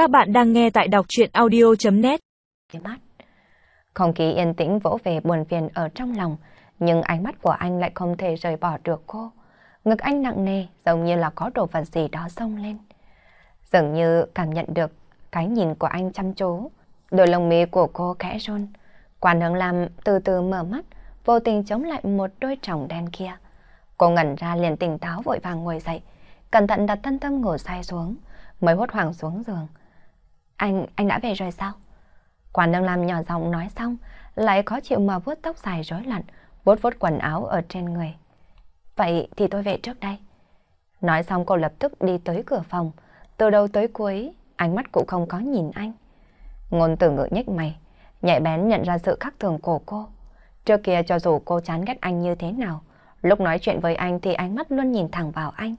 Các bạn đang nghe tại đọc chuyện audio.net. Không khí yên tĩnh vỗ về buồn phiền ở trong lòng, nhưng ánh mắt của anh lại không thể rời bỏ được cô. Ngực anh nặng nề, giống như là có đồ vật gì đó xông lên. Dường như cảm nhận được cái nhìn của anh chăm chú. Đôi lông mi của cô khẽ run. Quan hướng làm từ từ mở mắt, vô tình chống lại một đôi tròng đen kia. Cô ngẩn ra liền tỉnh táo vội vàng ngồi dậy, cẩn thận đặt thân tâm ngủ say xuống, mới hốt hoảng xuống giường. Anh, anh đã về rồi sao? quản Đăng Lam nhỏ giọng nói xong, lại khó chịu mà vuốt tóc dài rối loạn, vuốt vuốt quần áo ở trên người. Vậy thì tôi về trước đây. Nói xong cô lập tức đi tới cửa phòng, từ đầu tới cuối, ánh mắt cũng không có nhìn anh. Ngôn tử ngự nhếch mày, nhạy bén nhận ra sự khác thường của cô. Trước kia cho dù cô chán ghét anh như thế nào, lúc nói chuyện với anh thì ánh mắt luôn nhìn thẳng vào anh.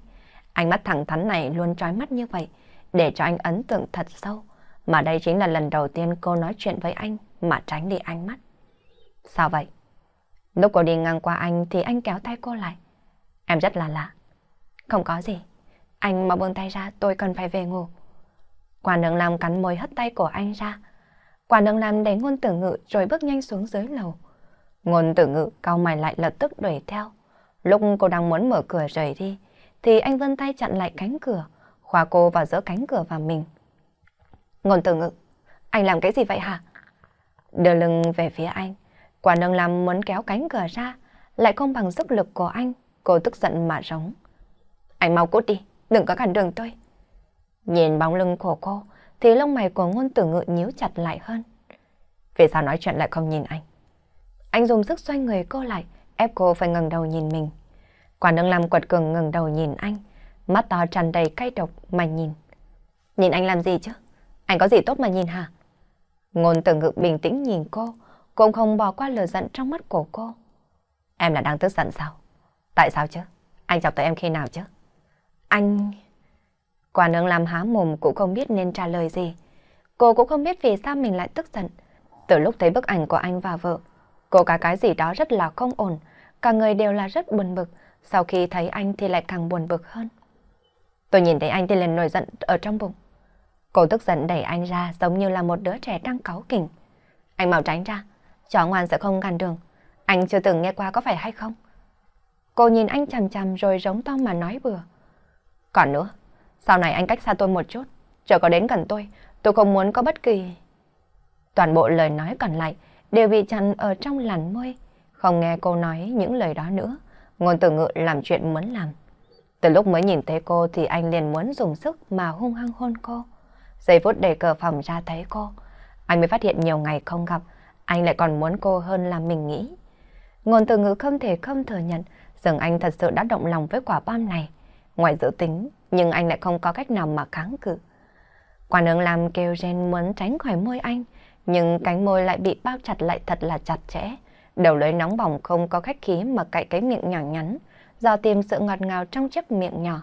Ánh mắt thẳng thắn này luôn trói mắt như vậy, để cho anh ấn tượng thật sâu. Mà đây chính là lần đầu tiên cô nói chuyện với anh mà tránh đi ánh mắt. Sao vậy? Lúc cô đi ngang qua anh thì anh kéo tay cô lại. Em rất là lạ. Không có gì. Anh mà buông tay ra tôi cần phải về ngủ. Quả đường làm cắn môi hất tay của anh ra. Quả đường làm đẩy ngôn tử ngự rồi bước nhanh xuống dưới lầu. Ngôn tử ngự cao mày lại lập tức đuổi theo. Lúc cô đang muốn mở cửa rời đi, thì anh vươn tay chặn lại cánh cửa, khóa cô vào giữa cánh cửa và mình. Ngôn tử ngự, anh làm cái gì vậy hả? Đưa lưng về phía anh, quả nâng làm muốn kéo cánh cửa ra, lại không bằng sức lực của anh, cô tức giận mà rống. Anh mau cút đi, đừng có cản đường tôi. Nhìn bóng lưng của cô, thì lông mày của ngôn tử ngự nhíu chặt lại hơn. Vì sao nói chuyện lại không nhìn anh? Anh dùng sức xoay người cô lại, ép cô phải ngẩng đầu nhìn mình. Quả nương làm quật cường ngẩng đầu nhìn anh, mắt to tràn đầy cay độc mà nhìn. Nhìn anh làm gì chứ? Anh có gì tốt mà nhìn hả? Ngôn tử ngự bình tĩnh nhìn cô, cũng không bỏ qua lửa giận trong mắt của cô. Em là đang tức giận sao? Tại sao chứ? Anh chọc tới em khi nào chứ? Anh... Quả nương làm há mồm cũng không biết nên trả lời gì. Cô cũng không biết vì sao mình lại tức giận. Từ lúc thấy bức ảnh của anh và vợ, cô cả cái gì đó rất là không ổn. Cả người đều là rất buồn bực. Sau khi thấy anh thì lại càng buồn bực hơn. Tôi nhìn thấy anh thì liền nổi giận ở trong bụng. Cô tức giận đẩy anh ra giống như là một đứa trẻ đang cáu kỉnh. Anh mau tránh ra, chó ngoan sẽ không ngăn đường. Anh chưa từng nghe qua có phải hay không? Cô nhìn anh chằm chằm rồi giống to mà nói bừa. Còn nữa, sau này anh cách xa tôi một chút, chờ có đến gần tôi, tôi không muốn có bất kỳ... Toàn bộ lời nói còn lại đều bị chặn ở trong làn môi, không nghe cô nói những lời đó nữa. Ngôn từ ngự làm chuyện muốn làm. Từ lúc mới nhìn thấy cô thì anh liền muốn dùng sức mà hung hăng hôn cô. Giây phút để cửa phòng ra thấy cô, anh mới phát hiện nhiều ngày không gặp, anh lại còn muốn cô hơn là mình nghĩ. Ngôn từ ngữ không thể không thừa nhận rằng anh thật sự đã động lòng với quả bom này. Ngoài dự tính, nhưng anh lại không có cách nào mà kháng cự. Quả nướng làm kêu Jen muốn tránh khỏi môi anh, nhưng cánh môi lại bị bao chặt lại thật là chặt chẽ. Đầu lưỡi nóng bỏng không có khách khí mà cạy cái miệng nhỏ nhắn, do tìm sự ngọt ngào trong chiếc miệng nhỏ.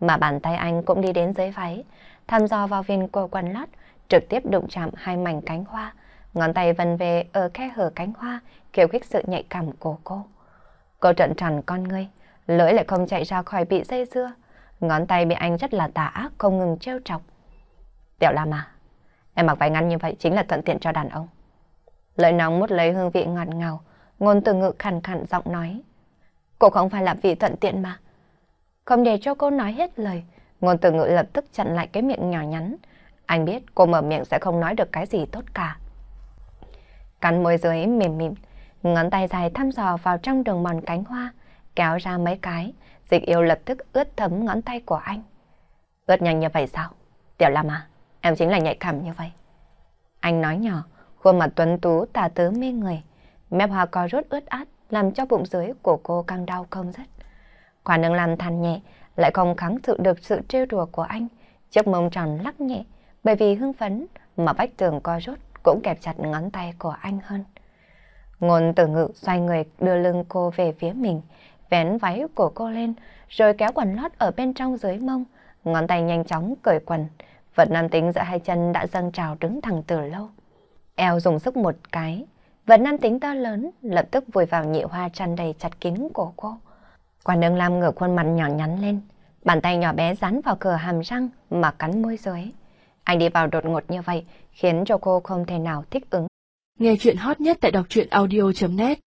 Mà bàn tay anh cũng đi đến dưới váy, thăm dò vào viên của quần lót, trực tiếp đụng chạm hai mảnh cánh hoa, ngón tay vần về ở khe hở cánh hoa, khiêu khích sự nhạy cảm của cô. Cô trận tròn con ngươi, lưỡi lại không chạy ra khỏi bị dây dưa, ngón tay bị anh rất là tà ác không ngừng trêu chọc. Tiểu Lam à, em mặc váy ngắn như vậy chính là thuận tiện cho đàn ông. Lời nóng mút lấy hương vị ngọt ngào, ngôn từ ngự khàn khàn giọng nói. Cô không phải là vì thuận tiện mà. Không để cho cô nói hết lời, Ngôn từ ngữ lập tức chặn lại cái miệng nhỏ nhắn. Anh biết cô mở miệng sẽ không nói được cái gì tốt cả. Cắn môi dưới mềm mịn, ngón tay dài thăm dò vào trong đường mòn cánh hoa, kéo ra mấy cái, dịch yêu lập tức ướt thấm ngón tay của anh. Ướt nhanh như vậy sao? Tiểu Lam à, em chính là nhạy cảm như vậy. Anh nói nhỏ, khuôn mặt tuấn tú tà tứ mê người, mép hoa co rút ướt át, làm cho bụng dưới của cô căng đau không dứt. Quả nương làm than nhẹ, lại không kháng cự được sự trêu đùa của anh. Chiếc mông tròn lắc nhẹ, bởi vì hưng phấn mà vách tường co rút cũng kẹp chặt ngón tay của anh hơn. Ngôn tử ngự xoay người đưa lưng cô về phía mình, vén váy của cô lên, rồi kéo quần lót ở bên trong dưới mông, ngón tay nhanh chóng cởi quần. Vật nam tính giữa hai chân đã dâng trào đứng thẳng từ lâu. Eo dùng sức một cái, vật nam tính to lớn lập tức vùi vào nhị hoa tràn đầy chặt kín của cô. Quan Đương Lam ngửa khuôn mặt nhỏ nhắn lên, bàn tay nhỏ bé dán vào cửa hàm răng mà cắn môi dưới. Anh đi vào đột ngột như vậy, khiến cho cô không thể nào thích ứng. Nghe chuyện hot nhất tại đọc truyện audio.net